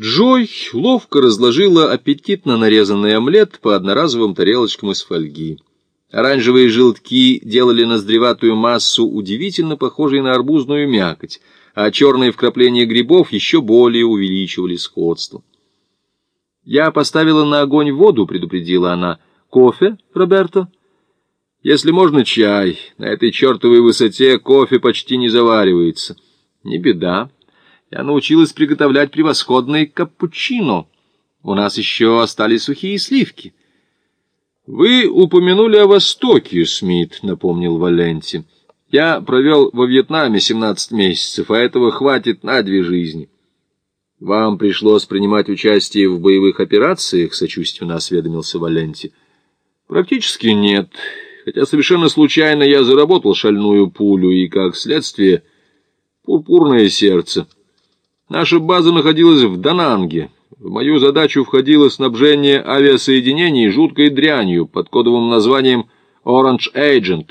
Джой ловко разложила аппетитно нарезанный омлет по одноразовым тарелочкам из фольги. Оранжевые желтки делали ноздреватую массу удивительно похожей на арбузную мякоть, а черные вкрапления грибов еще более увеличивали сходство. «Я поставила на огонь воду», — предупредила она. «Кофе, Роберто?» «Если можно, чай. На этой чертовой высоте кофе почти не заваривается». «Не беда. Я научилась приготовлять превосходный капучино. У нас еще остались сухие сливки. «Вы упомянули о Востоке, Смит», — напомнил Валенти. «Я провел во Вьетнаме 17 месяцев, а этого хватит на две жизни». «Вам пришлось принимать участие в боевых операциях?» — сочувственно осведомился Валенти. «Практически нет, хотя совершенно случайно я заработал шальную пулю и, как следствие, пурпурное сердце». Наша база находилась в Дананге. В мою задачу входило снабжение авиасоединений жуткой дрянью под кодовым названием Orange Agent.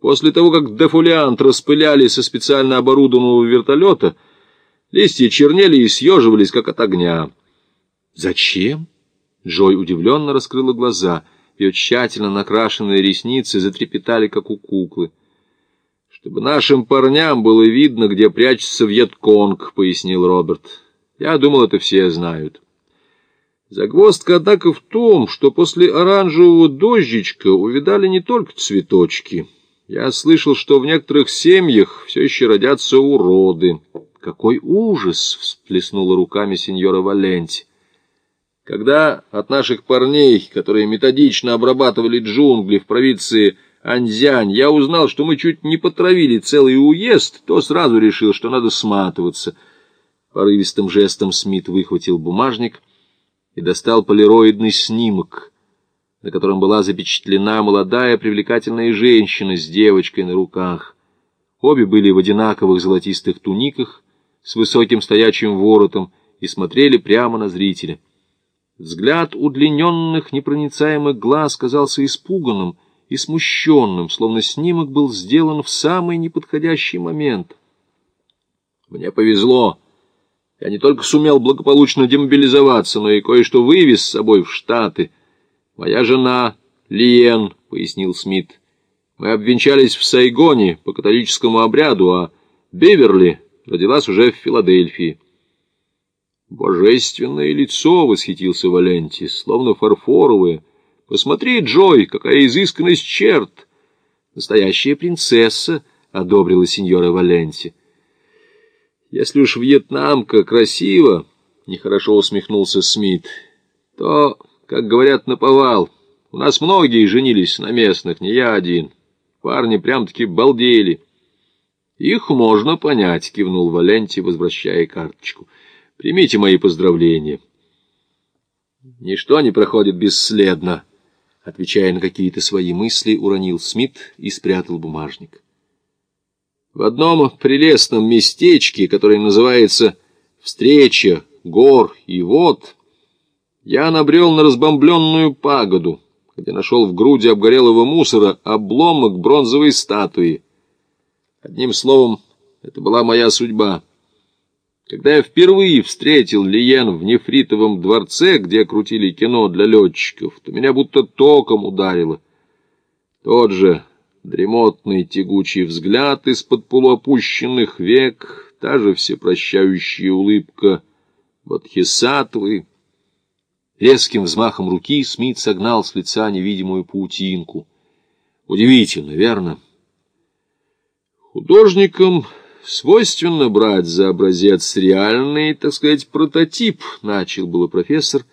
После того, как дефолиант распыляли со специально оборудованного вертолета, листья чернели и съеживались, как от огня. «Зачем?» Джой удивленно раскрыла глаза. Ее тщательно накрашенные ресницы затрепетали, как у куклы чтобы нашим парням было видно, где прячется Вьетконг», — пояснил Роберт. «Я думал, это все знают». Загвоздка, однако, в том, что после оранжевого дождичка увидали не только цветочки. Я слышал, что в некоторых семьях все еще родятся уроды. «Какой ужас!» — всплеснула руками сеньора Валенти. Когда от наших парней, которые методично обрабатывали джунгли в провинции Анзянь, я узнал, что мы чуть не потравили целый уезд, то сразу решил, что надо сматываться. Порывистым жестом Смит выхватил бумажник и достал полироидный снимок, на котором была запечатлена молодая привлекательная женщина с девочкой на руках. Обе были в одинаковых золотистых туниках с высоким стоячим воротом и смотрели прямо на зрителя. Взгляд удлиненных непроницаемых глаз казался испуганным, и смущенным, словно снимок был сделан в самый неподходящий момент. Мне повезло. Я не только сумел благополучно демобилизоваться, но и кое-что вывез с собой в Штаты. Моя жена Лиен, — пояснил Смит. Мы обвенчались в Сайгоне по католическому обряду, а Беверли родилась уже в Филадельфии. «Божественное лицо!» — восхитился Валенти, словно фарфоровое — Посмотри, Джой, какая изысканность черт! Настоящая принцесса, — одобрила сеньора Валенти. Если уж вьетнамка красиво, — нехорошо усмехнулся Смит, — то, как говорят, наповал. У нас многие женились на местных, не я один. Парни прям-таки балдели. Их можно понять, — кивнул Валенти, возвращая карточку. Примите мои поздравления. Ничто не проходит бесследно. Отвечая на какие-то свои мысли, уронил Смит и спрятал бумажник. В одном прелестном местечке, которое называется «Встреча гор и вод», я набрел на разбомбленную пагоду, где нашел в груди обгорелого мусора обломок бронзовой статуи. Одним словом, это была моя судьба. Когда я впервые встретил Лиен в нефритовом дворце, где крутили кино для летчиков, то меня будто током ударило. Тот же дремотный тягучий взгляд из-под полуопущенных век, та же всепрощающая улыбка Бодхисаттвы. Резким взмахом руки Смит согнал с лица невидимую паутинку. Удивительно, верно? Художникам свойственно брать за образец реальный, так сказать, прототип, начал было профессор,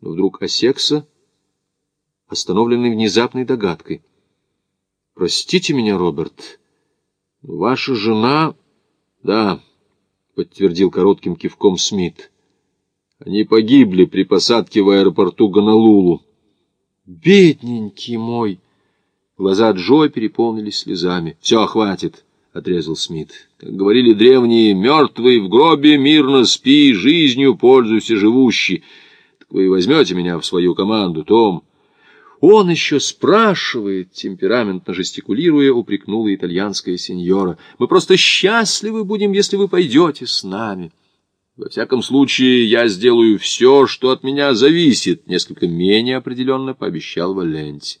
но вдруг осекся, остановленный внезапной догадкой. «Простите меня, Роберт, ваша жена...» «Да», — подтвердил коротким кивком Смит. «Они погибли при посадке в аэропорту Гонолулу». «Бедненький мой!» Глаза Джо переполнились слезами. «Все, хватит!» — отрезал Смит. «Как говорили древние, мертвый в гробе мирно спи, жизнью пользуйся живущий. Так вы возьмете меня в свою команду, Том?» «Он еще спрашивает», — темпераментно жестикулируя, упрекнула итальянская сеньора. «Мы просто счастливы будем, если вы пойдете с нами». Во всяком случае, я сделаю все, что от меня зависит, — несколько менее определенно пообещал Валенти.